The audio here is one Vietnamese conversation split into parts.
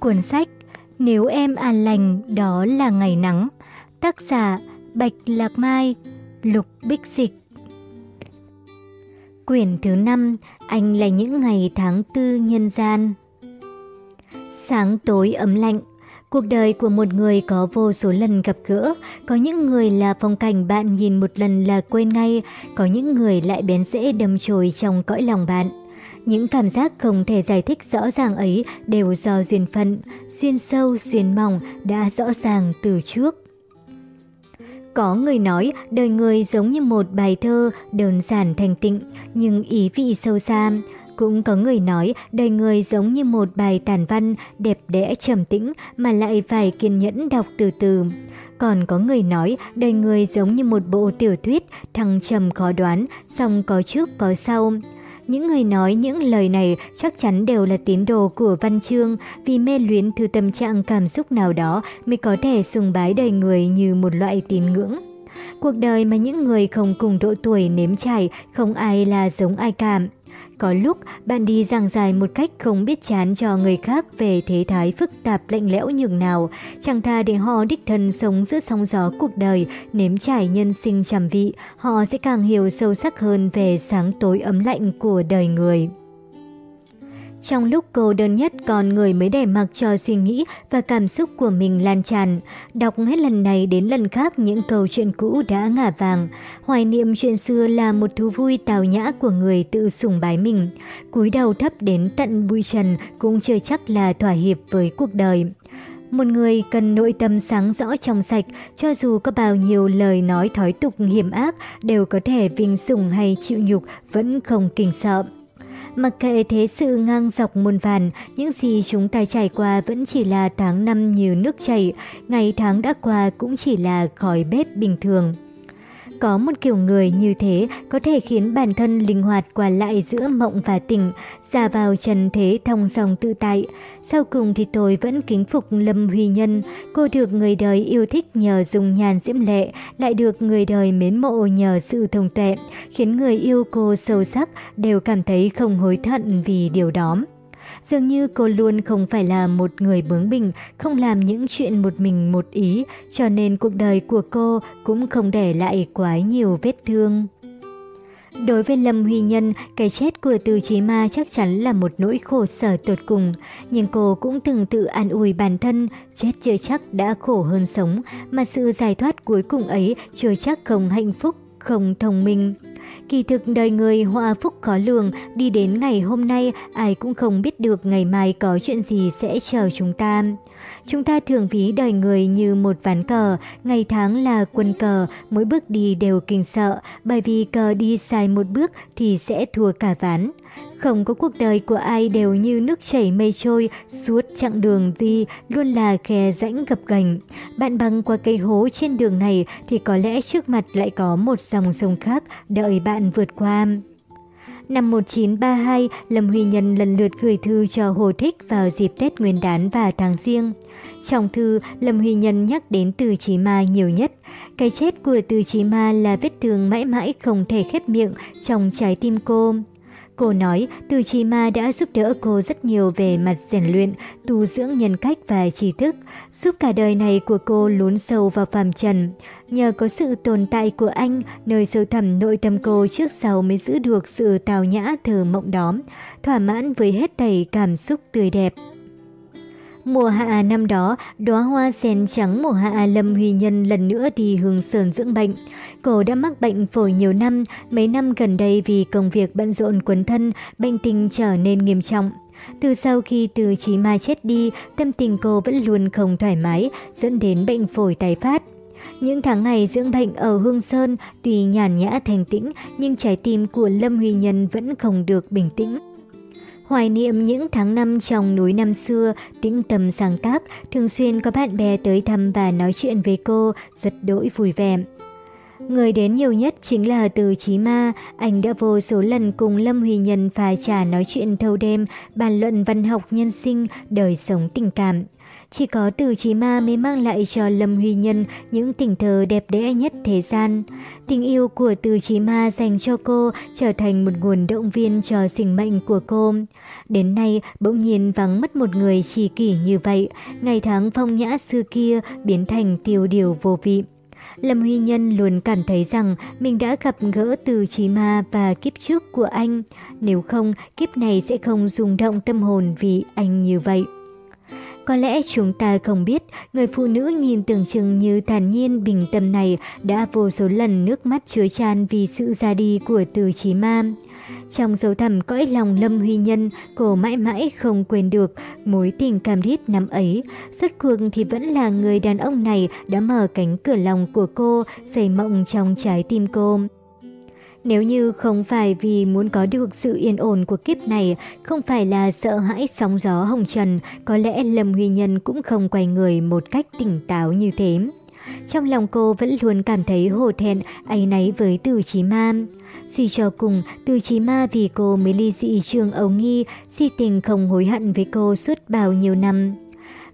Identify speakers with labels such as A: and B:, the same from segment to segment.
A: Cuốn sách Nếu em an lành đó là ngày nắng Tác giả Bạch Lạc Mai Lục Bích Dịch. Quyển thứ 5 Anh là những ngày tháng tư nhân gian. Sáng tối ấm lạnh Cuộc đời của một người có vô số lần gặp gỡ, có những người là phong cảnh bạn nhìn một lần là quên ngay, có những người lại bén rễ đâm chồi trong cõi lòng bạn. Những cảm giác không thể giải thích rõ ràng ấy đều do duyên phận, duyên sâu, duyên mỏng đã rõ ràng từ trước. Có người nói đời người giống như một bài thơ đơn giản thành tịnh nhưng ý vị sâu xa. Cũng có người nói đời người giống như một bài tản văn đẹp đẽ trầm tĩnh mà lại phải kiên nhẫn đọc từ từ. Còn có người nói đời người giống như một bộ tiểu thuyết thăng trầm khó đoán, song có trước có sau. Những người nói những lời này chắc chắn đều là tín đồ của văn chương, vì mê luyến thứ tâm trạng cảm xúc nào đó mới có thể sùng bái đời người như một loại tín ngưỡng. Cuộc đời mà những người không cùng độ tuổi nếm trải, không ai là giống ai cảm. Có lúc bạn đi giảng dài một cách không biết chán cho người khác về thế thái phức tạp lạnh lẽo nhường nào, chẳng tha để họ đích thân sống giữa sóng gió cuộc đời, nếm trải nhân sinh trầm vị, họ sẽ càng hiểu sâu sắc hơn về sáng tối ấm lạnh của đời người. Trong lúc cô đơn nhất còn người mới để mặc cho suy nghĩ và cảm xúc của mình lan tràn. Đọc hết lần này đến lần khác những câu chuyện cũ đã ngả vàng. Hoài niệm chuyện xưa là một thú vui tào nhã của người tự sùng bái mình. cúi đầu thấp đến tận bụi trần cũng chưa chắc là thỏa hiệp với cuộc đời. Một người cần nội tâm sáng rõ trong sạch, cho dù có bao nhiêu lời nói thói tục hiểm ác, đều có thể vinh sủng hay chịu nhục, vẫn không kinh sợ. Mặc kệ thế sự ngang dọc muôn vàn, những gì chúng ta trải qua vẫn chỉ là tháng năm như nước chảy, ngày tháng đã qua cũng chỉ là khói bếp bình thường. Có một kiểu người như thế có thể khiến bản thân linh hoạt qua lại giữa mộng và tỉnh, ra vào trần thế thông dòng tự tại. Sau cùng thì tôi vẫn kính phục Lâm Huy Nhân, cô được người đời yêu thích nhờ dùng nhàn diễm lệ, lại được người đời mến mộ nhờ sự thông tuệ, khiến người yêu cô sâu sắc đều cảm thấy không hối thận vì điều đó. Dường như cô luôn không phải là một người bướng bỉnh, không làm những chuyện một mình một ý, cho nên cuộc đời của cô cũng không để lại quá nhiều vết thương. Đối với Lâm Huy Nhân, cái chết của Từ Chí Ma chắc chắn là một nỗi khổ sở tột cùng, nhưng cô cũng từng tự an ủi bản thân, chết chưa chắc đã khổ hơn sống, mà sự giải thoát cuối cùng ấy chưa chắc không hạnh phúc, không thông minh. Kỳ thực đời người hoa phúc khó lường, đi đến ngày hôm nay ai cũng không biết được ngày mai có chuyện gì sẽ chờ chúng ta. Chúng ta thường ví đời người như một ván cờ, ngày tháng là quân cờ, mỗi bước đi đều kinh sợ, bởi vì cờ đi sai một bước thì sẽ thua cả ván. Không có cuộc đời của ai đều như nước chảy mây trôi, suốt chặng đường đi luôn là khe rãnh gập ghềnh. Bạn băng qua cây hố trên đường này thì có lẽ trước mặt lại có một dòng sông khác đợi bạn vượt qua. Năm 1932, Lâm Huy Nhân lần lượt gửi thư cho Hồ Thích vào dịp Tết Nguyên đán và tháng riêng. Trong thư, Lâm Huy Nhân nhắc đến Từ Chí Ma nhiều nhất. Cái chết của Từ Chí Ma là vết thương mãi mãi không thể khép miệng trong trái tim cô. Cô nói từ Chi Ma đã giúp đỡ cô rất nhiều về mặt rèn luyện, tu dưỡng nhân cách và trí thức, giúp cả đời này của cô lún sâu vào phàm trần. Nhờ có sự tồn tại của anh, nơi sâu thẳm nội tâm cô trước sau mới giữ được sự tào nhã thờ mộng đó, thỏa mãn với hết thảy cảm xúc tươi đẹp. Mùa hạ à năm đó, đóa hoa sen trắng mùa hạ à Lâm Huy Nhân lần nữa đi Hương Sơn dưỡng bệnh. Cô đã mắc bệnh phổi nhiều năm, mấy năm gần đây vì công việc bận rộn quấn thân, bệnh tình trở nên nghiêm trọng. Từ sau khi từ Chí Mai chết đi, tâm tình cô vẫn luôn không thoải mái, dẫn đến bệnh phổi tái phát. Những tháng ngày dưỡng bệnh ở Hương Sơn tuy nhàn nhã thành tĩnh, nhưng trái tim của Lâm Huy Nhân vẫn không được bình tĩnh. Hoài niệm những tháng năm trong núi năm xưa, tĩnh tâm sáng tác, thường xuyên có bạn bè tới thăm và nói chuyện với cô, rất đỗi vui vẻ. Người đến nhiều nhất chính là từ Chí Ma, anh đã vô số lần cùng Lâm Huy Nhân pha trà nói chuyện thâu đêm, bàn luận văn học nhân sinh, đời sống tình cảm chỉ có từ chí ma mới mang lại cho Lâm Huy Nhân những tình thơ đẹp đẽ nhất thế gian. Tình yêu của từ chí ma dành cho cô trở thành một nguồn động viên cho sinh mệnh của cô. Đến nay, bỗng nhiên vắng mất một người tri kỷ như vậy, ngày tháng phong nhã xưa kia biến thành tiêu điều vô vị. Lâm Huy Nhân luôn cảm thấy rằng mình đã gặp gỡ từ trí ma và kiếp trước của anh. Nếu không, kiếp này sẽ không rung động tâm hồn vì anh như vậy. Có lẽ chúng ta không biết, người phụ nữ nhìn tưởng chừng như thản nhiên bình tâm này đã vô số lần nước mắt chứa chan vì sự ra đi của từ Chí ma. Trong dấu thẳm cõi lòng Lâm Huy Nhân, cô mãi mãi không quên được mối tình cam thiết năm ấy. Suốt cuộc thì vẫn là người đàn ông này đã mở cánh cửa lòng của cô, xây mộng trong trái tim cô. Nếu như không phải vì muốn có được sự yên ổn của kiếp này, không phải là sợ hãi sóng gió hồng trần, có lẽ Lâm Huy Nhân cũng không quay người một cách tỉnh táo như thế. Trong lòng cô vẫn luôn cảm thấy hổ thẹn, áy náy với Từ Chí Ma. Suy cho cùng, Từ Chí Ma vì cô mới ly dị trường ấu Nghi, si tình không hối hận với cô suốt bao nhiêu năm.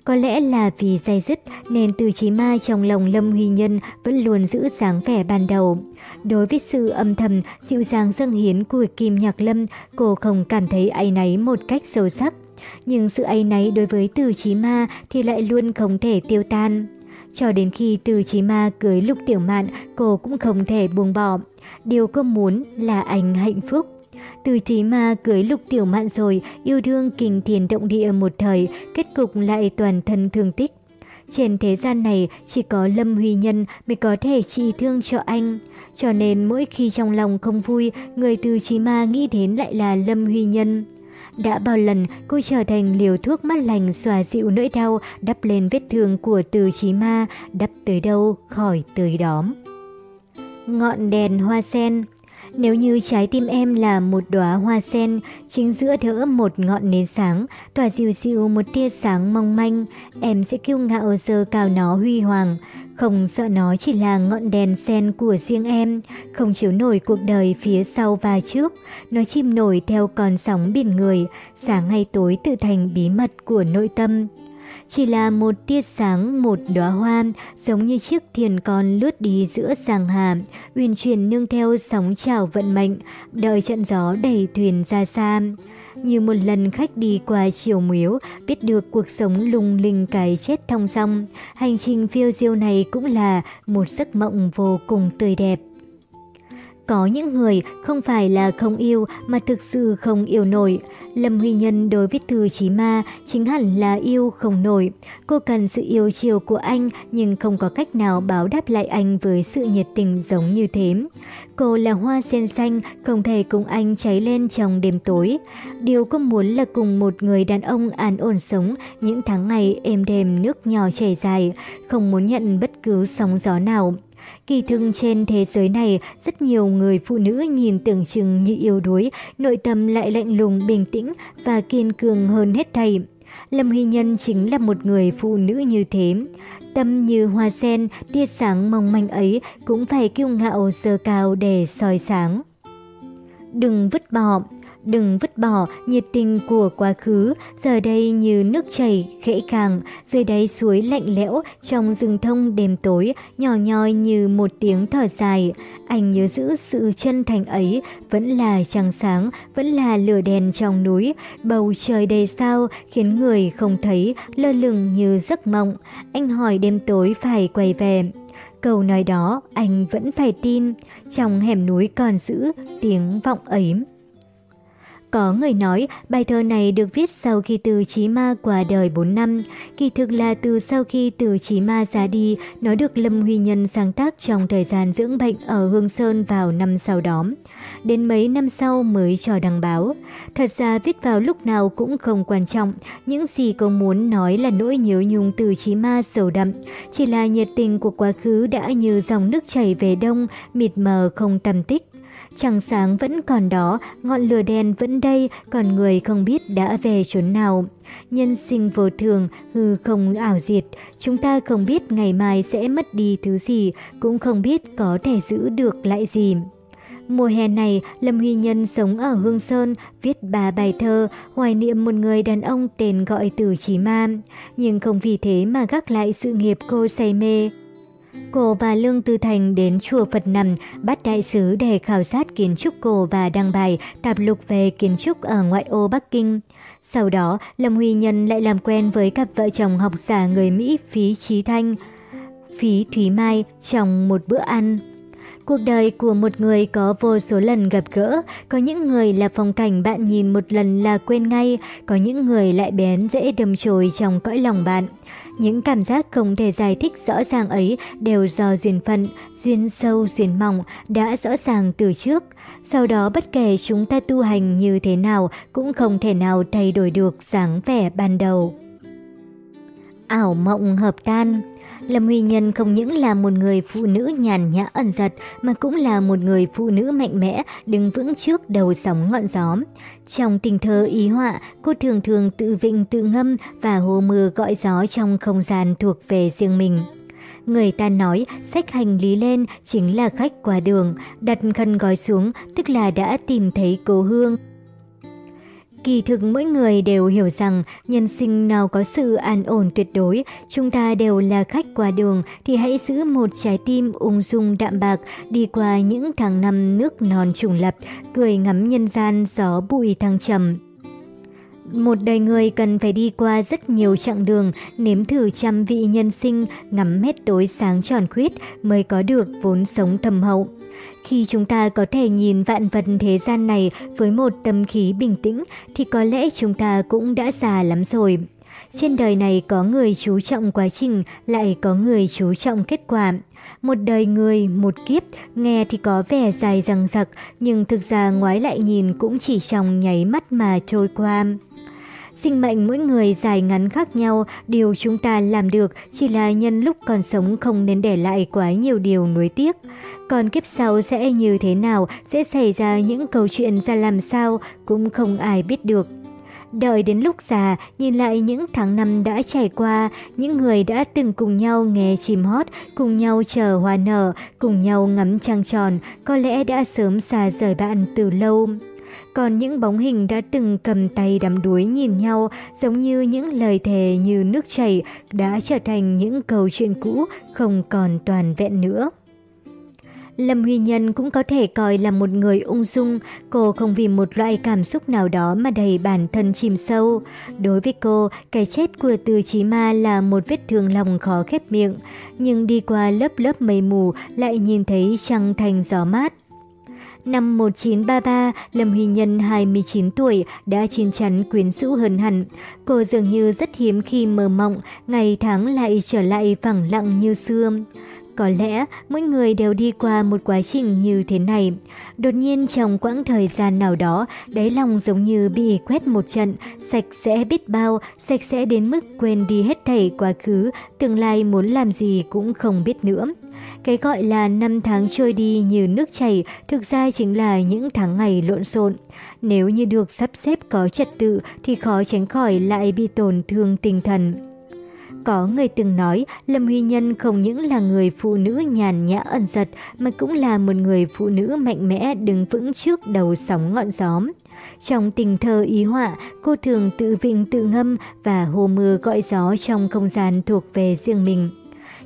A: Có lẽ là vì dây dứt nên Từ Chí Ma trong lòng Lâm Huy Nhân vẫn luôn giữ dáng vẻ ban đầu. Đối với sự âm thầm, dịu dàng dâng hiến của Kim Nhạc Lâm, cô không cảm thấy áy náy một cách sâu sắc. Nhưng sự áy náy đối với Từ Chí Ma thì lại luôn không thể tiêu tan. Cho đến khi từ chí ma cưới lục tiểu mạn, cô cũng không thể buông bỏ. Điều cô muốn là anh hạnh phúc. Từ chí ma cưới lục tiểu mạn rồi, yêu đương kinh thiền động địa một thời, kết cục lại toàn thân thương tích. Trên thế gian này chỉ có Lâm Huy Nhân mới có thể trị thương cho anh. Cho nên mỗi khi trong lòng không vui, người từ chí ma nghĩ đến lại là Lâm Huy Nhân. Đã bao lần cô trở thành liều thuốc mát lành xòa dịu nỗi đau đắp lên vết thương của từ chí ma, đắp tới đâu khỏi tới đó. Ngọn đèn hoa sen nếu như trái tim em là một đóa hoa sen, chính giữa đỡ một ngọn nến sáng, tỏa dịu dịu một tia sáng mong manh, em sẽ kiêu ngạo giơ cao nó huy hoàng. Không sợ nó chỉ là ngọn đèn sen của riêng em, không chiếu nổi cuộc đời phía sau và trước. Nó chìm nổi theo con sóng biển người, sáng hay tối tự thành bí mật của nội tâm. Chỉ là một tia sáng, một đóa hoa, giống như chiếc thuyền con lướt đi giữa giang hà, uyển chuyển nương theo sóng trào vận mệnh, đợi trận gió đẩy thuyền ra xa. Như một lần khách đi qua chiều miếu, biết được cuộc sống lung linh cái chết thong song. Hành trình phiêu diêu này cũng là một giấc mộng vô cùng tươi đẹp. Có những người không phải là không yêu mà thực sự không yêu nổi. Lâm Huy Nhân đối với Từ Chí Ma chính hẳn là yêu không nổi. Cô cần sự yêu chiều của anh nhưng không có cách nào báo đáp lại anh với sự nhiệt tình giống như thế. Cô là hoa sen xanh, không thể cùng anh cháy lên trong đêm tối. Điều cô muốn là cùng một người đàn ông an ổn sống những tháng ngày êm đềm nước nhỏ chảy dài, không muốn nhận bất cứ sóng gió nào. Kỳ thực trên thế giới này, rất nhiều người phụ nữ nhìn tưởng chừng như yếu đuối, nội tâm lại lạnh lùng, bình tĩnh và kiên cường hơn hết thầy. Lâm Huy Nhân chính là một người phụ nữ như thế. Tâm như hoa sen, tia sáng mong manh ấy cũng phải kiêu ngạo sơ cao để soi sáng. Đừng vứt bỏ Đừng vứt bỏ nhiệt tình của quá khứ, giờ đây như nước chảy khẽ khàng, dưới đáy suối lạnh lẽo, trong rừng thông đêm tối, nhỏ nhoi như một tiếng thở dài. Anh nhớ giữ sự chân thành ấy, vẫn là trăng sáng, vẫn là lửa đèn trong núi, bầu trời đầy sao khiến người không thấy, lơ lửng như giấc mộng. Anh hỏi đêm tối phải quay về. Câu nói đó anh vẫn phải tin, trong hẻm núi còn giữ tiếng vọng ấy. Có người nói bài thơ này được viết sau khi từ Chí Ma qua đời 4 năm. Kỳ thực là từ sau khi từ Chí Ma ra đi, nó được Lâm Huy Nhân sáng tác trong thời gian dưỡng bệnh ở Hương Sơn vào năm sau đó. Đến mấy năm sau mới cho đăng báo. Thật ra viết vào lúc nào cũng không quan trọng. Những gì cô muốn nói là nỗi nhớ nhung từ Chí Ma sầu đậm. Chỉ là nhiệt tình của quá khứ đã như dòng nước chảy về đông, mịt mờ không tầm tích. Trăng sáng vẫn còn đó, ngọn lửa đen vẫn đây, còn người không biết đã về chốn nào. Nhân sinh vô thường, hư không ảo diệt, chúng ta không biết ngày mai sẽ mất đi thứ gì, cũng không biết có thể giữ được lại gì. Mùa hè này, Lâm Huy Nhân sống ở Hương Sơn, viết ba bài thơ, hoài niệm một người đàn ông tên gọi Tử Chí Ma. Nhưng không vì thế mà gác lại sự nghiệp cô say mê. Cô và Lương Tư Thành đến chùa Phật Nằm, bắt đại sứ để khảo sát kiến trúc cổ và đăng bài tạp lục về kiến trúc ở ngoại ô Bắc Kinh. Sau đó, Lâm Huy Nhân lại làm quen với cặp vợ chồng học giả người Mỹ Phí Trí Thanh, Phí Thúy Mai trong một bữa ăn. Cuộc đời của một người có vô số lần gặp gỡ, có những người là phong cảnh bạn nhìn một lần là quên ngay, có những người lại bén dễ đâm chồi trong cõi lòng bạn. Những cảm giác không thể giải thích rõ ràng ấy đều do duyên phận, duyên sâu, duyên mỏng đã rõ ràng từ trước. Sau đó bất kể chúng ta tu hành như thế nào cũng không thể nào thay đổi được dáng vẻ ban đầu. Ảo mộng hợp tan Lâm Huy Nhân không những là một người phụ nữ nhàn nhã ẩn giật mà cũng là một người phụ nữ mạnh mẽ đứng vững trước đầu sóng ngọn gió. Trong tình thơ ý họa, cô thường thường tự vịnh tự ngâm và hồ mưa gọi gió trong không gian thuộc về riêng mình. Người ta nói sách hành lý lên chính là khách qua đường, đặt khăn gói xuống tức là đã tìm thấy cố hương. Kỳ thực mỗi người đều hiểu rằng nhân sinh nào có sự an ổn tuyệt đối, chúng ta đều là khách qua đường thì hãy giữ một trái tim ung dung đạm bạc đi qua những tháng năm nước non trùng lập, cười ngắm nhân gian gió bụi thăng trầm. Một đời người cần phải đi qua rất nhiều chặng đường, nếm thử trăm vị nhân sinh, ngắm hết tối sáng tròn khuyết mới có được vốn sống thầm hậu. Khi chúng ta có thể nhìn vạn vật thế gian này với một tâm khí bình tĩnh thì có lẽ chúng ta cũng đã già lắm rồi. Trên đời này có người chú trọng quá trình, lại có người chú trọng kết quả. Một đời người, một kiếp, nghe thì có vẻ dài răng rặc, nhưng thực ra ngoái lại nhìn cũng chỉ trong nháy mắt mà trôi qua. Sinh mệnh mỗi người dài ngắn khác nhau, điều chúng ta làm được chỉ là nhân lúc còn sống không nên để lại quá nhiều điều nuối tiếc. Còn kiếp sau sẽ như thế nào, sẽ xảy ra những câu chuyện ra làm sao cũng không ai biết được. Đợi đến lúc già, nhìn lại những tháng năm đã trải qua, những người đã từng cùng nhau nghe chim hót, cùng nhau chờ hoa nở, cùng nhau ngắm trăng tròn, có lẽ đã sớm xa rời bạn từ lâu. Còn những bóng hình đã từng cầm tay đắm đuối nhìn nhau giống như những lời thề như nước chảy đã trở thành những câu chuyện cũ không còn toàn vẹn nữa. Lâm Huy Nhân cũng có thể coi là một người ung dung, cô không vì một loại cảm xúc nào đó mà đầy bản thân chìm sâu. Đối với cô, cái chết của Từ Chí Ma là một vết thương lòng khó khép miệng, nhưng đi qua lớp lớp mây mù lại nhìn thấy trăng thành gió mát. Năm 1933, Lâm Huy Nhân 29 tuổi đã chín chắn quyến rũ hơn hẳn. Cô dường như rất hiếm khi mơ mộng, ngày tháng lại trở lại phẳng lặng như xưa. Có lẽ mỗi người đều đi qua một quá trình như thế này. Đột nhiên trong quãng thời gian nào đó, đáy lòng giống như bị quét một trận, sạch sẽ biết bao, sạch sẽ đến mức quên đi hết thảy quá khứ, tương lai muốn làm gì cũng không biết nữa. Cái gọi là năm tháng trôi đi như nước chảy thực ra chính là những tháng ngày lộn xộn. Nếu như được sắp xếp có trật tự thì khó tránh khỏi lại bị tổn thương tinh thần. Có người từng nói Lâm Huy Nhân không những là người phụ nữ nhàn nhã ẩn giật mà cũng là một người phụ nữ mạnh mẽ đứng vững trước đầu sóng ngọn gió. Trong tình thơ ý họa, cô thường tự vịnh tự ngâm và hồ mưa gọi gió trong không gian thuộc về riêng mình.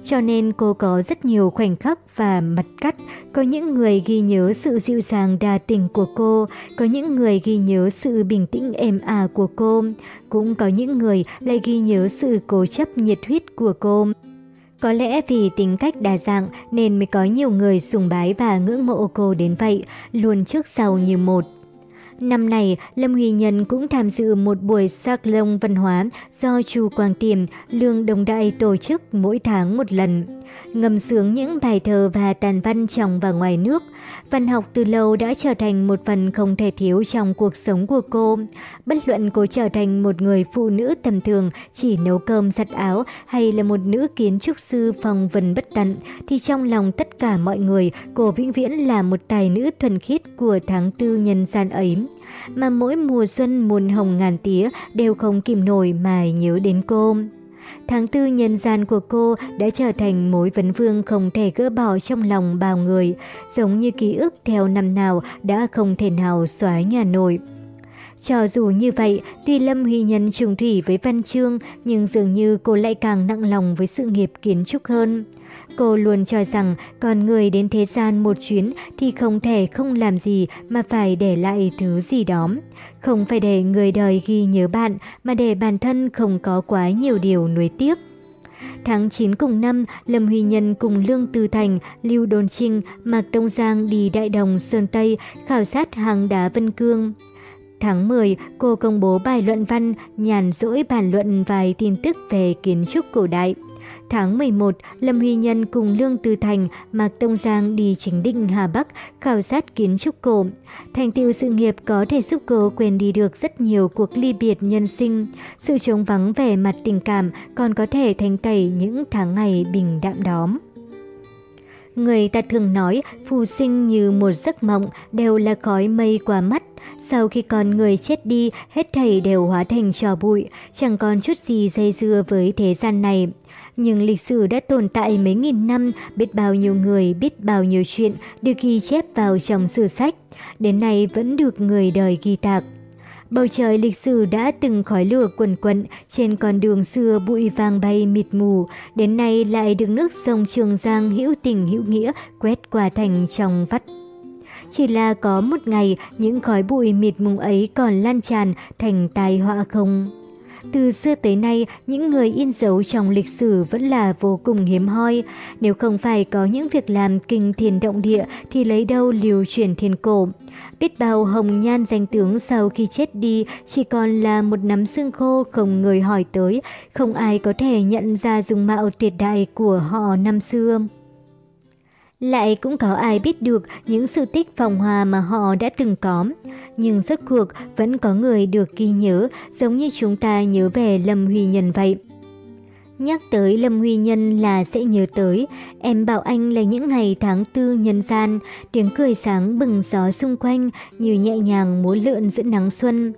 A: Cho nên cô có rất nhiều khoảnh khắc và mặt cắt. Có những người ghi nhớ sự dịu dàng đa tình của cô, có những người ghi nhớ sự bình tĩnh êm ả của cô, cũng có những người lại ghi nhớ sự cố chấp nhiệt huyết của cô. Có lẽ vì tính cách đa dạng nên mới có nhiều người sùng bái và ngưỡng mộ cô đến vậy, luôn trước sau như một. Năm này, Lâm Huy Nhân cũng tham dự một buổi sắc lông văn hóa do Chu Quang Tiềm, Lương Đồng Đại tổ chức mỗi tháng một lần ngâm sướng những bài thơ và tàn văn trong và ngoài nước. Văn học từ lâu đã trở thành một phần không thể thiếu trong cuộc sống của cô. Bất luận cô trở thành một người phụ nữ tầm thường chỉ nấu cơm giặt áo hay là một nữ kiến trúc sư phong vân bất tận, thì trong lòng tất cả mọi người, cô vĩnh viễn là một tài nữ thuần khiết của tháng tư nhân gian ấy. Mà mỗi mùa xuân muôn hồng ngàn tía đều không kìm nổi mà nhớ đến cô. Tháng tư nhân gian của cô đã trở thành mối vấn vương không thể gỡ bỏ trong lòng bao người, giống như ký ức theo năm nào đã không thể nào xóa nhà nổi. Cho dù như vậy, tuy Lâm Huy Nhân trùng thủy với Văn Chương, nhưng dường như cô lại càng nặng lòng với sự nghiệp kiến trúc hơn. Cô luôn cho rằng con người đến thế gian một chuyến thì không thể không làm gì mà phải để lại thứ gì đó. Không phải để người đời ghi nhớ bạn mà để bản thân không có quá nhiều điều nuối tiếc. Tháng 9 cùng năm, Lâm Huy Nhân cùng Lương Tư Thành, Lưu Đôn Trinh, Mạc Đông Giang đi Đại Đồng, Sơn Tây khảo sát hàng đá Vân Cương. Tháng 10, cô công bố bài luận văn nhàn rỗi bàn luận vài tin tức về kiến trúc cổ đại. Tháng 11, Lâm Huy Nhân cùng Lương Tư Thành, Mạc Tông Giang đi chính định Hà Bắc khảo sát kiến trúc cổ. Thành tựu sự nghiệp có thể giúp cô quên đi được rất nhiều cuộc ly biệt nhân sinh. Sự trống vắng về mặt tình cảm còn có thể thành tẩy những tháng ngày bình đạm đóm. Người ta thường nói phù sinh như một giấc mộng đều là khói mây qua mắt. Sau khi con người chết đi, hết thảy đều hóa thành trò bụi, chẳng còn chút gì dây dưa với thế gian này. Nhưng lịch sử đã tồn tại mấy nghìn năm, biết bao nhiêu người, biết bao nhiêu chuyện được ghi chép vào trong sử sách. Đến nay vẫn được người đời ghi tạc. Bầu trời lịch sử đã từng khói lửa quần quận, trên con đường xưa bụi vàng bay mịt mù, đến nay lại được nước sông Trường Giang hữu tình hữu nghĩa quét qua thành trong vắt. Chỉ là có một ngày, những khói bụi mịt mùng ấy còn lan tràn thành tai họa không. Từ xưa tới nay, những người in dấu trong lịch sử vẫn là vô cùng hiếm hoi. Nếu không phải có những việc làm kinh thiên động địa thì lấy đâu lưu truyền thiên cổ. Biết bao hồng nhan danh tướng sau khi chết đi chỉ còn là một nắm xương khô không người hỏi tới, không ai có thể nhận ra dung mạo tuyệt đại của họ năm xưa. Lại cũng có ai biết được những sự tích phòng hòa mà họ đã từng có. Nhưng rốt cuộc vẫn có người được ghi nhớ, giống như chúng ta nhớ về Lâm Huy Nhân vậy. Nhắc tới Lâm Huy Nhân là sẽ nhớ tới, em bảo anh là những ngày tháng tư nhân gian, tiếng cười sáng bừng gió xung quanh như nhẹ nhàng múa lượn giữa nắng xuân.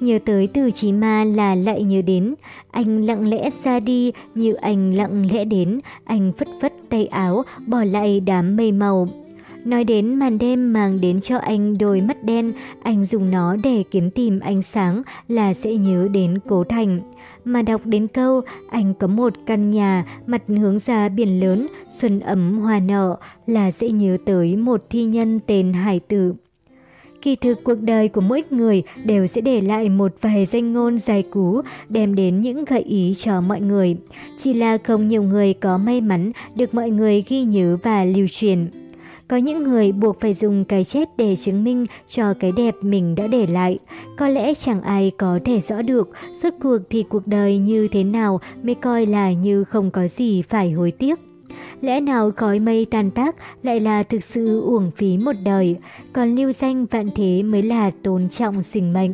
A: Nhớ tới từ chí ma là lại nhớ đến, anh lặng lẽ ra đi như anh lặng lẽ đến, anh phất phất tay áo, bỏ lại đám mây màu. Nói đến màn đêm mang đến cho anh đôi mắt đen, anh dùng nó để kiếm tìm ánh sáng là sẽ nhớ đến cố thành. Mà đọc đến câu, anh có một căn nhà, mặt hướng ra biển lớn, xuân ấm hoa nở, là sẽ nhớ tới một thi nhân tên Hải Tử. Kỳ thực cuộc đời của mỗi người đều sẽ để lại một vài danh ngôn dài cú, đem đến những gợi ý cho mọi người. Chỉ là không nhiều người có may mắn được mọi người ghi nhớ và lưu truyền. Có những người buộc phải dùng cái chết để chứng minh cho cái đẹp mình đã để lại. Có lẽ chẳng ai có thể rõ được suốt cuộc thì cuộc đời như thế nào mới coi là như không có gì phải hối tiếc. Lẽ nào khói mây tàn tác lại là thực sự uổng phí một đời, còn lưu danh vạn thế mới là tôn trọng sinh mệnh.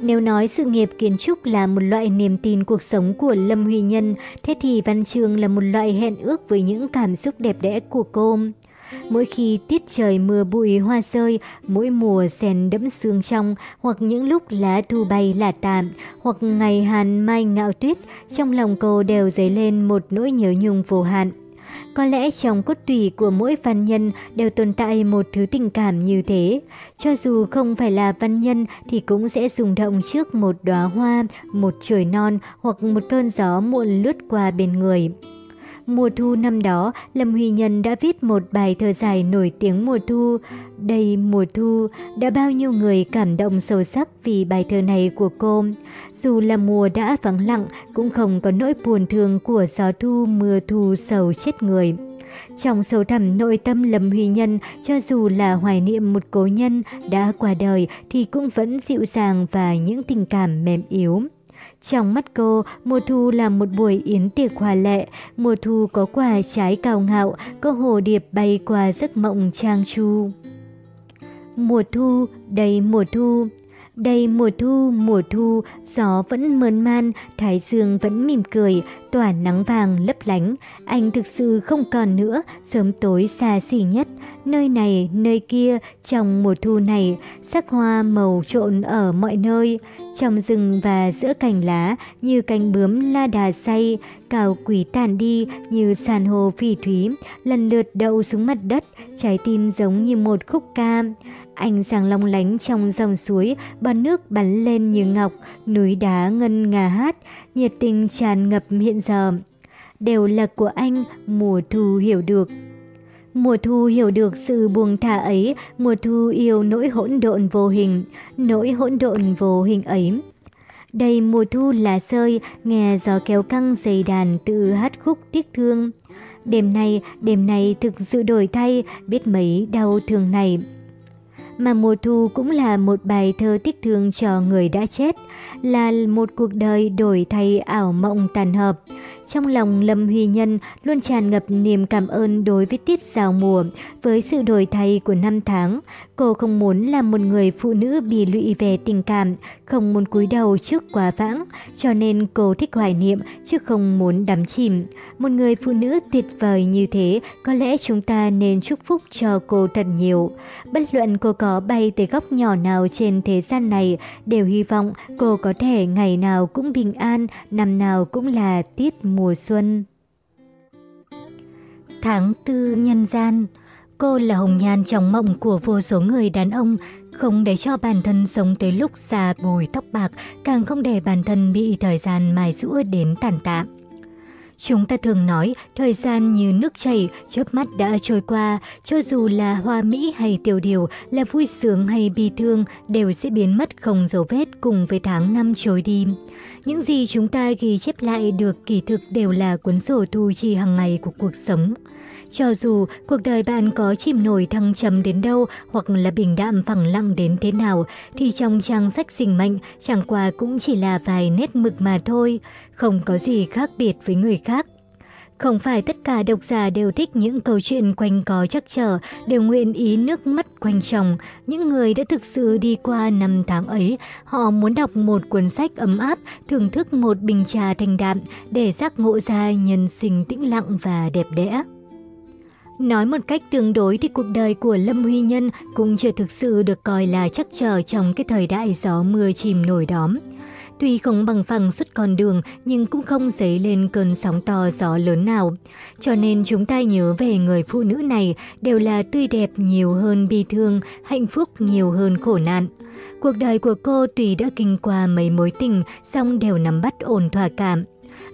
A: Nếu nói sự nghiệp kiến trúc là một loại niềm tin cuộc sống của Lâm Huy Nhân, thế thì văn chương là một loại hẹn ước với những cảm xúc đẹp đẽ của cô. Mỗi khi tiết trời mưa bụi hoa rơi, mỗi mùa sen đẫm sương trong, hoặc những lúc lá thu bay là tạm, hoặc ngày hàn mai ngạo tuyết, trong lòng cô đều dấy lên một nỗi nhớ nhung vô hạn. Có lẽ trong cốt tủy của mỗi văn nhân đều tồn tại một thứ tình cảm như thế. Cho dù không phải là văn nhân thì cũng sẽ rung động trước một đóa hoa, một trời non hoặc một cơn gió muộn lướt qua bên người. Mùa thu năm đó, Lâm Huy Nhân đã viết một bài thơ dài nổi tiếng mùa thu. Đây mùa thu, đã bao nhiêu người cảm động sâu sắc vì bài thơ này của cô. Dù là mùa đã vắng lặng, cũng không có nỗi buồn thương của gió thu mưa thu sầu chết người. Trong sâu thẳm nội tâm Lâm Huy Nhân, cho dù là hoài niệm một cố nhân đã qua đời thì cũng vẫn dịu dàng và những tình cảm mềm yếu. Trong mắt cô, mùa thu là một buổi yến tiệc hòa lệ, mùa thu có quả trái cao ngạo, có hồ điệp bay qua giấc mộng trang chu. Mùa thu, đầy mùa thu, đầy mùa thu, mùa thu, gió vẫn mơn man, thái dương vẫn mỉm cười, tỏa nắng vàng lấp lánh, anh thực sự không còn nữa, sớm tối xa xỉ nhất, nơi này, nơi kia, trong mùa thu này, sắc hoa màu trộn ở mọi nơi, trong rừng và giữa cành lá như cánh bướm la đà say, cào quỷ tàn đi như sàn hồ phỉ thúy, lần lượt đậu xuống mặt đất, trái tim giống như một khúc ca. Ánh sáng long lánh trong dòng suối, bọt nước bắn lên như ngọc, núi đá ngân ngà hát, nhiệt tình tràn ngập hiện giờ. Đều là của anh, mùa thu hiểu được. Mùa thu hiểu được sự buông thả ấy, mùa thu yêu nỗi hỗn độn vô hình, nỗi hỗn độn vô hình ấy. Đây mùa thu là rơi, nghe gió kéo căng dây đàn tự hát khúc tiếc thương. Đêm nay, đêm nay thực sự đổi thay, biết mấy đau thương này mà mùa thu cũng là một bài thơ tiếc thương cho người đã chết, là một cuộc đời đổi thay ảo mộng tàn hợp. Trong lòng Lâm Huy Nhân luôn tràn ngập niềm cảm ơn đối với tiết giao mùa, với sự đổi thay của năm tháng. Cô không muốn là một người phụ nữ bị lụy về tình cảm, không muốn cúi đầu trước quá vãng, cho nên cô thích hoài niệm chứ không muốn đắm chìm. Một người phụ nữ tuyệt vời như thế, có lẽ chúng ta nên chúc phúc cho cô thật nhiều. Bất luận cô có bay tới góc nhỏ nào trên thế gian này, đều hy vọng cô có thể ngày nào cũng bình an, năm nào cũng là tiết mùa mùa xuân. Tháng tư nhân gian Cô là hồng nhan trong mộng của vô số người đàn ông, không để cho bản thân sống tới lúc già bồi tóc bạc, càng không để bản thân bị thời gian mài rũa đến tàn tạ. Chúng ta thường nói thời gian như nước chảy, chớp mắt đã trôi qua, cho dù là hoa mỹ hay tiêu điều, là vui sướng hay bi thương, đều sẽ biến mất không dấu vết cùng với tháng năm trôi đi. Những gì chúng ta ghi chép lại được kỳ thực đều là cuốn sổ thu chi hàng ngày của cuộc sống. Cho dù cuộc đời bạn có chìm nổi thăng trầm đến đâu hoặc là bình đạm phẳng lặng đến thế nào, thì trong trang sách sinh mệnh chẳng qua cũng chỉ là vài nét mực mà thôi, không có gì khác biệt với người khác. Không phải tất cả độc giả đều thích những câu chuyện quanh có chắc trở, đều nguyện ý nước mắt quanh chồng. Những người đã thực sự đi qua năm tháng ấy, họ muốn đọc một cuốn sách ấm áp, thưởng thức một bình trà thanh đạm để giác ngộ ra nhân sinh tĩnh lặng và đẹp đẽ. Nói một cách tương đối thì cuộc đời của Lâm Huy Nhân cũng chưa thực sự được coi là chắc trở trong cái thời đại gió mưa chìm nổi đóm. Tuy không bằng phẳng suốt con đường nhưng cũng không dấy lên cơn sóng to gió lớn nào. Cho nên chúng ta nhớ về người phụ nữ này đều là tươi đẹp nhiều hơn bi thương, hạnh phúc nhiều hơn khổ nạn. Cuộc đời của cô tùy đã kinh qua mấy mối tình, song đều nắm bắt ổn thỏa cảm.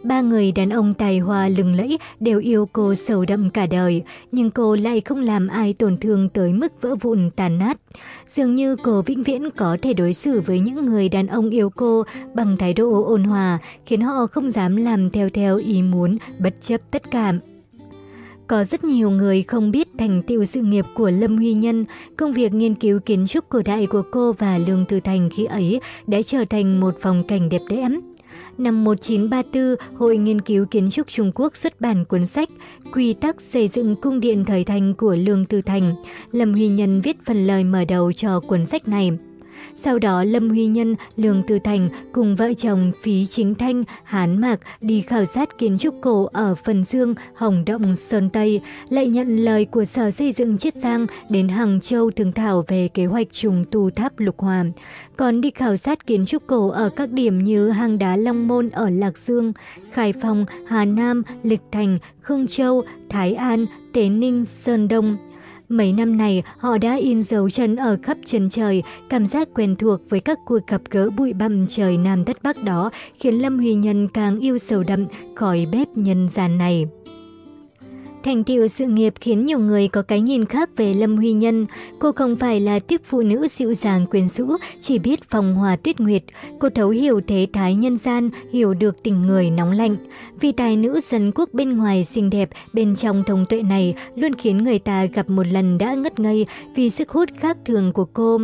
A: Ba người đàn ông tài hoa lừng lẫy đều yêu cô sâu đậm cả đời, nhưng cô lại không làm ai tổn thương tới mức vỡ vụn tàn nát. Dường như cô vĩnh viễn có thể đối xử với những người đàn ông yêu cô bằng thái độ ôn hòa, khiến họ không dám làm theo theo ý muốn, bất chấp tất cả. Có rất nhiều người không biết thành tựu sự nghiệp của Lâm Huy Nhân, công việc nghiên cứu kiến trúc cổ đại của cô và Lương Từ Thành khi ấy đã trở thành một phong cảnh đẹp đẽ. Năm 1934, Hội Nghiên cứu Kiến trúc Trung Quốc xuất bản cuốn sách Quy tắc xây dựng cung điện thời thành của Lương Tư Thành. Lâm Huy Nhân viết phần lời mở đầu cho cuốn sách này. Sau đó Lâm Huy Nhân, Lương Tư Thành cùng vợ chồng Phí Chính Thanh, Hán Mạc đi khảo sát kiến trúc cổ ở Phần Dương, Hồng Động, Sơn Tây, lại nhận lời của Sở Xây dựng Chiết Giang đến Hàng Châu thương thảo về kế hoạch trùng tu tháp Lục Hòa. Còn đi khảo sát kiến trúc cổ ở các điểm như hang đá Long Môn ở Lạc Dương, Khai Phong, Hà Nam, Lịch Thành, Khương Châu, Thái An, Tế Ninh, Sơn Đông. Mấy năm này, họ đã in dấu chân ở khắp chân trời, cảm giác quen thuộc với các cuộc gặp gỡ bụi bặm trời Nam đất Bắc đó khiến Lâm Huy Nhân càng yêu sầu đậm khỏi bếp nhân gian này. Thành tựu sự nghiệp khiến nhiều người có cái nhìn khác về Lâm Huy Nhân. Cô không phải là tiếp phụ nữ dịu dàng quyến rũ, chỉ biết phòng hòa tuyết nguyệt. Cô thấu hiểu thế thái nhân gian, hiểu được tình người nóng lạnh. Vì tài nữ dân quốc bên ngoài xinh đẹp, bên trong thông tuệ này luôn khiến người ta gặp một lần đã ngất ngây vì sức hút khác thường của cô.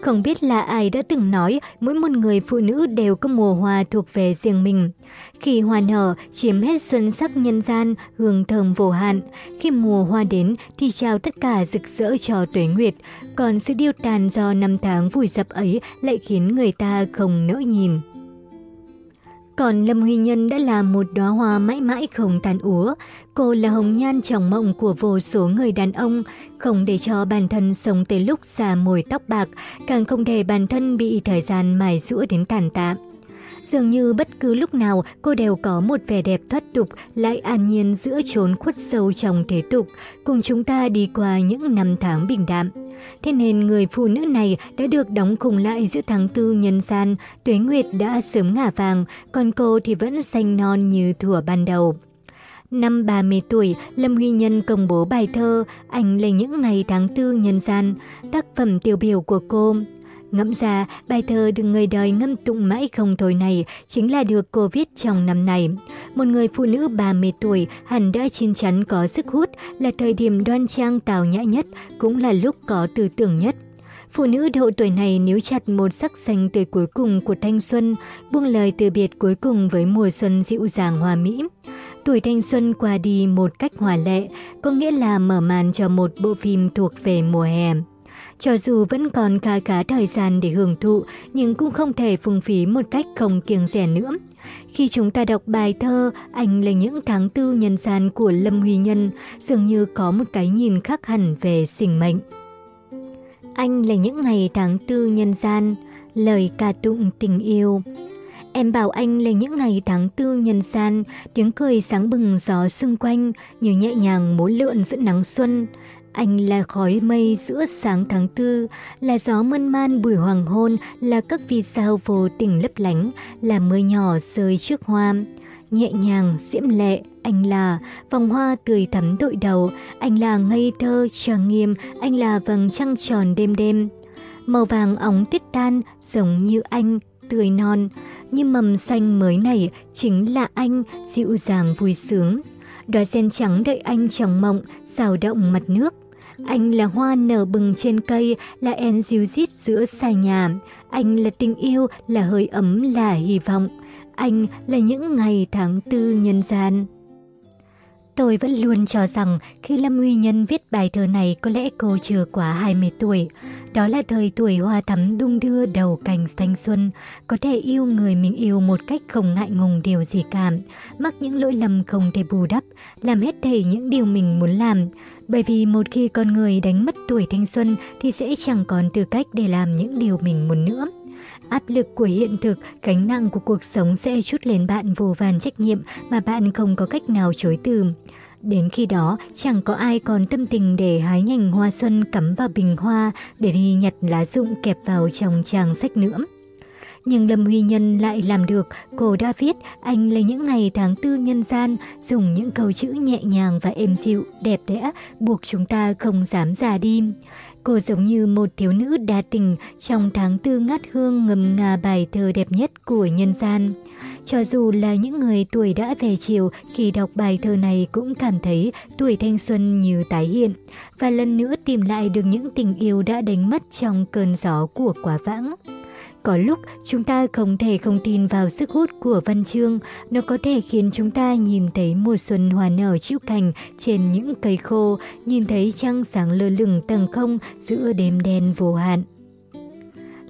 A: Không biết là ai đã từng nói mỗi một người phụ nữ đều có mùa hoa thuộc về riêng mình. Khi hoa nở, chiếm hết xuân sắc nhân gian, hương thơm vô hạn. Khi mùa hoa đến thì chào tất cả rực rỡ cho tuế nguyệt. Còn sự điêu tàn do năm tháng vùi dập ấy lại khiến người ta không nỡ nhìn. Còn Lâm Huy Nhân đã là một đóa hoa mãi mãi không tàn úa. Cô là hồng nhan trong mộng của vô số người đàn ông, không để cho bản thân sống tới lúc già mồi tóc bạc, càng không để bản thân bị thời gian mài rũa đến tàn tạ. Dường như bất cứ lúc nào cô đều có một vẻ đẹp thoát tục lại an nhiên giữa chốn khuất sâu trong thế tục, cùng chúng ta đi qua những năm tháng bình đạm. Thế nên người phụ nữ này đã được đóng cùng lại giữa tháng tư nhân gian, tuế nguyệt đã sớm ngả vàng, còn cô thì vẫn xanh non như thuở ban đầu. Năm 30 tuổi, Lâm Huy Nhân công bố bài thơ Anh lấy những ngày tháng tư nhân gian, tác phẩm tiêu biểu của cô. Ngẫm ra, bài thơ được người đời ngâm tụng mãi không thôi này chính là được cô viết trong năm này. Một người phụ nữ 30 tuổi hẳn đã chín chắn có sức hút, là thời điểm đoan trang tào nhã nhất, cũng là lúc có tư tưởng nhất. Phụ nữ độ tuổi này níu chặt một sắc xanh tươi cuối cùng của thanh xuân, buông lời từ biệt cuối cùng với mùa xuân dịu dàng hòa mỹ. Tuổi thanh xuân qua đi một cách hòa lệ, có nghĩa là mở màn cho một bộ phim thuộc về mùa hè. Cho dù vẫn còn khá khá thời gian để hưởng thụ, nhưng cũng không thể phung phí một cách không kiêng rẻ nữa. Khi chúng ta đọc bài thơ Anh là những tháng tư nhân gian của Lâm Huy Nhân, dường như có một cái nhìn khác hẳn về sinh mệnh. Anh là những ngày tháng tư nhân gian, lời ca tụng tình yêu. Em bảo anh là những ngày tháng tư nhân gian, tiếng cười sáng bừng gió xung quanh, như nhẹ nhàng múa lượn giữa nắng xuân. Anh là khói mây giữa sáng tháng tư, là gió mơn man buổi hoàng hôn, là các vì sao vô tình lấp lánh, là mưa nhỏ rơi trước hoa. Nhẹ nhàng, diễm lệ, anh là vòng hoa tươi thắm đội đầu, anh là ngây thơ, trang nghiêm, anh là vầng trăng tròn đêm đêm. Màu vàng óng tuyết tan, giống như anh, tươi non, như mầm xanh mới này chính là anh, dịu dàng vui sướng. Đóa sen trắng đợi anh trong mộng, xào động mặt nước. Anh là hoa nở bừng trên cây, là en dịu rít giữa xa nhà. Anh là tình yêu, là hơi ấm, là hy vọng. Anh là những ngày tháng tư nhân gian. Tôi vẫn luôn cho rằng khi Lâm Huy Nhân viết bài thơ này có lẽ cô chưa quá 20 tuổi. Đó là thời tuổi hoa thắm đung đưa đầu cành thanh xuân, có thể yêu người mình yêu một cách không ngại ngùng điều gì cả, mắc những lỗi lầm không thể bù đắp, làm hết thảy những điều mình muốn làm. Bởi vì một khi con người đánh mất tuổi thanh xuân thì sẽ chẳng còn tư cách để làm những điều mình muốn nữa. Áp lực của hiện thực, gánh nặng của cuộc sống sẽ chút lên bạn vô vàn trách nhiệm mà bạn không có cách nào chối từ. Đến khi đó, chẳng có ai còn tâm tình để hái nhành hoa xuân cắm vào bình hoa để đi nhặt lá rụng kẹp vào trong trang sách nữa. Nhưng Lâm Huy Nhân lại làm được, cô đã viết anh lấy những ngày tháng tư nhân gian, dùng những câu chữ nhẹ nhàng và êm dịu, đẹp đẽ, buộc chúng ta không dám già đi. Cô giống như một thiếu nữ đa tình trong tháng tư ngát hương ngầm ngà bài thơ đẹp nhất của nhân gian. Cho dù là những người tuổi đã về chiều, khi đọc bài thơ này cũng cảm thấy tuổi thanh xuân như tái hiện và lần nữa tìm lại được những tình yêu đã đánh mất trong cơn gió của quá vãng. Có lúc chúng ta không thể không tin vào sức hút của văn chương, nó có thể khiến chúng ta nhìn thấy mùa xuân hòa nở chịu cành trên những cây khô, nhìn thấy trăng sáng lơ lửng tầng không giữa đêm đen vô hạn.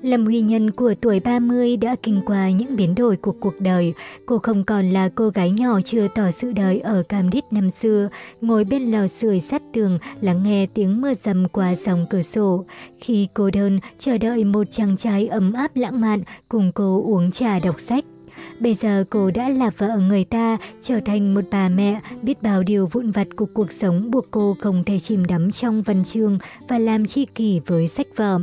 A: Lâm Huy Nhân của tuổi 30 đã kinh qua những biến đổi của cuộc đời. Cô không còn là cô gái nhỏ chưa tỏ sự đời ở Cam Đít năm xưa, ngồi bên lò sưởi sát tường lắng nghe tiếng mưa rầm qua dòng cửa sổ. Khi cô đơn, chờ đợi một chàng trai ấm áp lãng mạn cùng cô uống trà đọc sách. Bây giờ cô đã là vợ người ta, trở thành một bà mẹ, biết bao điều vụn vặt của cuộc sống buộc cô không thể chìm đắm trong văn chương và làm chi kỷ với sách vở.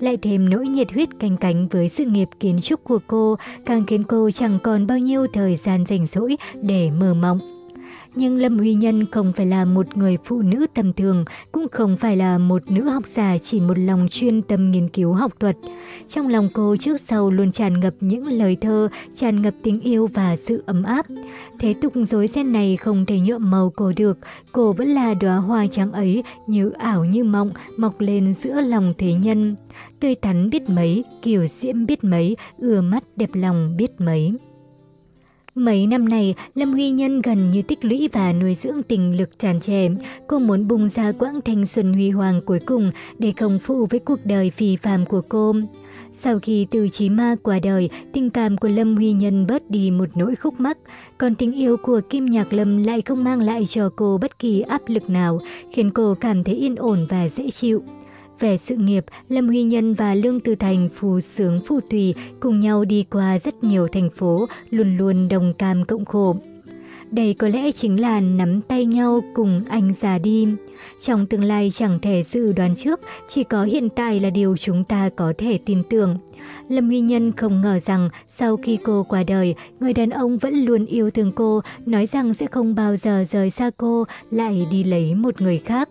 A: Lại thêm nỗi nhiệt huyết canh cánh với sự nghiệp kiến trúc của cô, càng khiến cô chẳng còn bao nhiêu thời gian rảnh rỗi để mơ mộng. Nhưng Lâm Huy Nhân không phải là một người phụ nữ tầm thường, cũng không phải là một nữ học giả chỉ một lòng chuyên tâm nghiên cứu học thuật. Trong lòng cô trước sau luôn tràn ngập những lời thơ, tràn ngập tình yêu và sự ấm áp. Thế tục rối ren này không thể nhuộm màu cô được, cô vẫn là đóa hoa trắng ấy, như ảo như mộng, mọc lên giữa lòng thế nhân. Tươi thắn biết mấy, kiều diễm biết mấy, ưa mắt đẹp lòng biết mấy. Mấy năm này, Lâm Huy Nhân gần như tích lũy và nuôi dưỡng tình lực tràn trề. Cô muốn bùng ra quãng thanh xuân huy hoàng cuối cùng để không phụ với cuộc đời phì phàm của cô. Sau khi từ chí ma qua đời, tình cảm của Lâm Huy Nhân bớt đi một nỗi khúc mắc, còn tình yêu của Kim Nhạc Lâm lại không mang lại cho cô bất kỳ áp lực nào, khiến cô cảm thấy yên ổn và dễ chịu. Về sự nghiệp, Lâm Huy Nhân và Lương Tư Thành phù sướng phù tùy cùng nhau đi qua rất nhiều thành phố, luôn luôn đồng cam cộng khổ. Đây có lẽ chính là nắm tay nhau cùng anh già đi. Trong tương lai chẳng thể dự đoán trước, chỉ có hiện tại là điều chúng ta có thể tin tưởng. Lâm Huy Nhân không ngờ rằng sau khi cô qua đời, người đàn ông vẫn luôn yêu thương cô, nói rằng sẽ không bao giờ rời xa cô, lại đi lấy một người khác.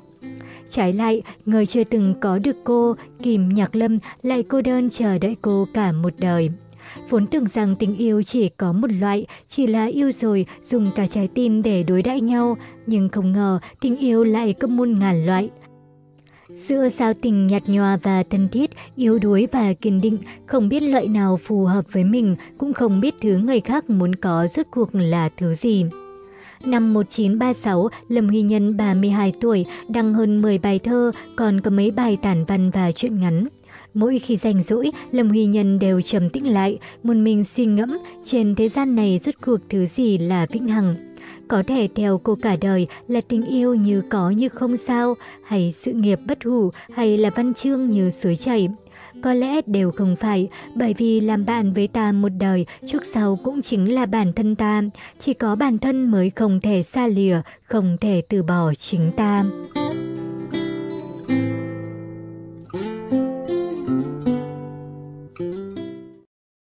A: Trái lại, người chưa từng có được cô, Kim Nhạc Lâm, lại cô đơn chờ đợi cô cả một đời. Vốn tưởng rằng tình yêu chỉ có một loại, chỉ là yêu rồi dùng cả trái tim để đối đãi nhau, nhưng không ngờ tình yêu lại có muôn ngàn loại. Giữa giao tình nhạt nhòa và thân thiết, yếu đuối và kiên định, không biết loại nào phù hợp với mình, cũng không biết thứ người khác muốn có rốt cuộc là thứ gì. Năm 1936, Lâm Huy Nhân 32 tuổi, đăng hơn 10 bài thơ, còn có mấy bài tản văn và truyện ngắn. Mỗi khi rảnh rỗi, Lâm Huy Nhân đều trầm tĩnh lại, một mình suy ngẫm trên thế gian này rốt cuộc thứ gì là vĩnh hằng. Có thể theo cô cả đời là tình yêu như có như không sao, hay sự nghiệp bất hủ, hay là văn chương như suối chảy. Có lẽ đều không phải, bởi vì làm bạn với ta một đời, trước sau cũng chính là bản thân ta. Chỉ có bản thân mới không thể xa lìa, không thể từ bỏ chính ta.